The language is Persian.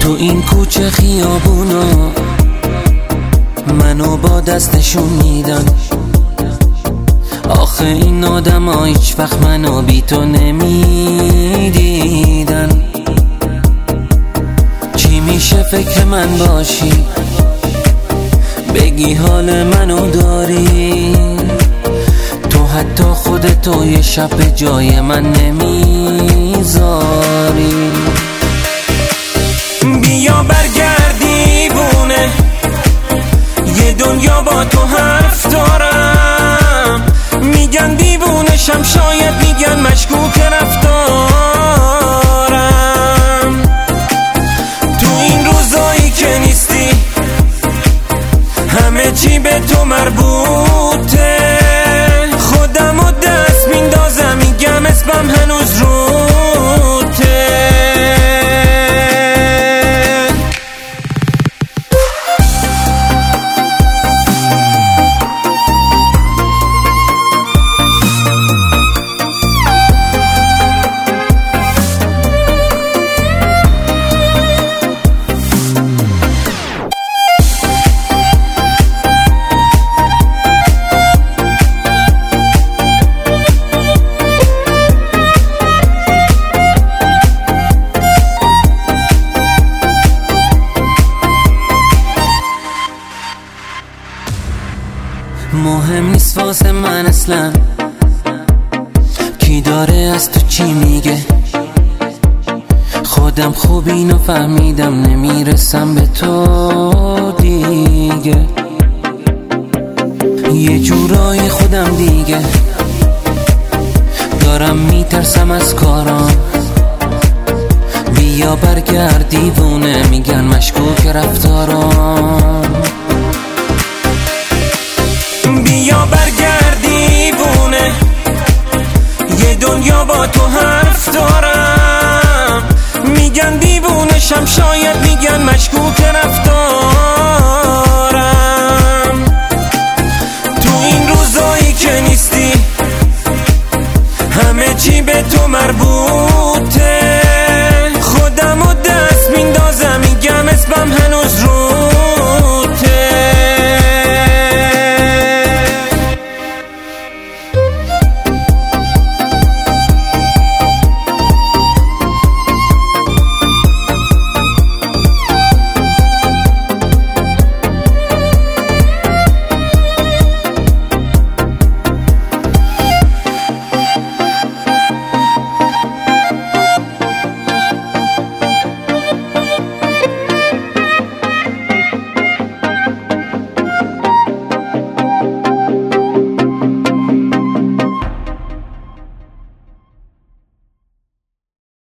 تو این کوچه خیابونا منو با دستشون میدن آخه این آدم ها هیچ وقت منو بی تو نمی‌دیدن. چی میشه فکر من باشی؟ بگی حال منو داری. تو حتی خودتو یه شب جای من نمی‌ذاری. بیا برگردی تو حرف دارم. میگن دیوونشم شاید میگن مشکوک رفتارم. تو این روزایی که نیستی همه چی به تو مربوطه مهم نیست واسه من اصلا. کی داره از تو چی میگه؟ خودم خوب اینو فهمیدم نمی‌رسم به تو دیگه. یه جورای خودم دیگه. دارم میترسم از کارام. بیا برگرد دیوونه میگن مشکوک رفتارام. دنیا با تو حرف دارم. میگن دیوونشم شاید میگن مشکوک رفتارم. تو این روزایی که نیستی همه چی به تو مربوط